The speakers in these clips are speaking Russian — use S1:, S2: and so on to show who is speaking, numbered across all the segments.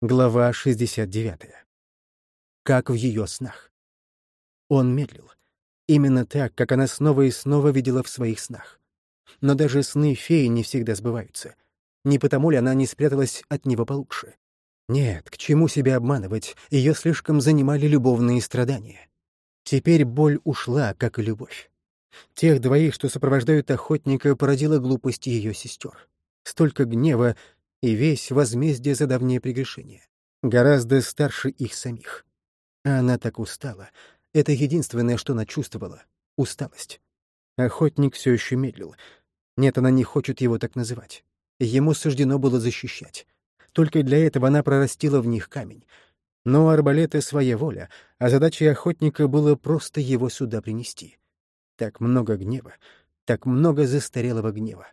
S1: Глава 69. Как в ее снах. Он медлил. Именно так, как она снова и снова видела в своих снах. Но даже сны феи не всегда сбываются. Не потому ли она не спряталась от него получше? Нет, к чему себя обманывать, ее слишком занимали любовные страдания. Теперь боль ушла, как и любовь. Тех двоих, что сопровождают охотника, породила глупость ее сестер. Столько гнева, и весь возмездие за давнее прегрешение. Гораздо старше их самих. А она так устала. Это единственное, что она чувствовала — усталость. Охотник все еще медлил. Нет, она не хочет его так называть. Ему суждено было защищать. Только для этого она прорастила в них камень. Но у арбалета своя воля, а задачей охотника было просто его сюда принести. Так много гнева, так много застарелого гнева.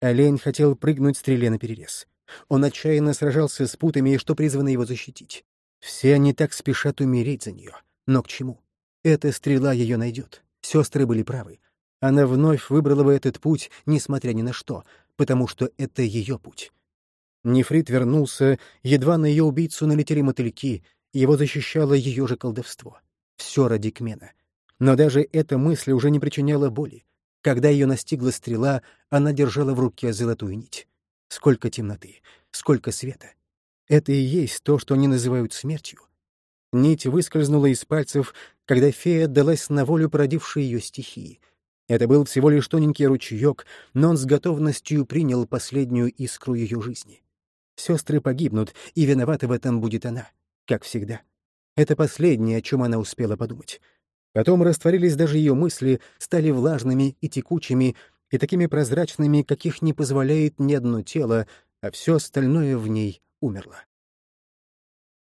S1: Олень хотел прыгнуть стреле на перерез. Он отчаянно сражался с путами, что призвано его защитить. Все они так спешат умереть за нее. Но к чему? Эта стрела ее найдет. Сестры были правы. Она вновь выбрала бы этот путь, несмотря ни на что, потому что это ее путь. Нефрит вернулся, едва на ее убийцу налетели мотыльки, его защищало ее же колдовство. Все ради Кмена. Но даже эта мысль уже не причиняла боли. Когда ее настигла стрела, она держала в руке золотую нить. Сколько темноты, сколько света. Это и есть то, что они называют смертью. Нить выскользнула из пальцев, когда фея отдалась на волю породившей ее стихии. Это был всего лишь тоненький ручеек, но он с готовностью принял последнюю искру ее жизни. Сестры погибнут, и виновата в этом будет она, как всегда. Это последнее, о чем она успела подумать. Потом растворились даже ее мысли, стали влажными и текучими, и такими прозрачными, каких не позволяет ни одно тело, а все остальное в ней умерло.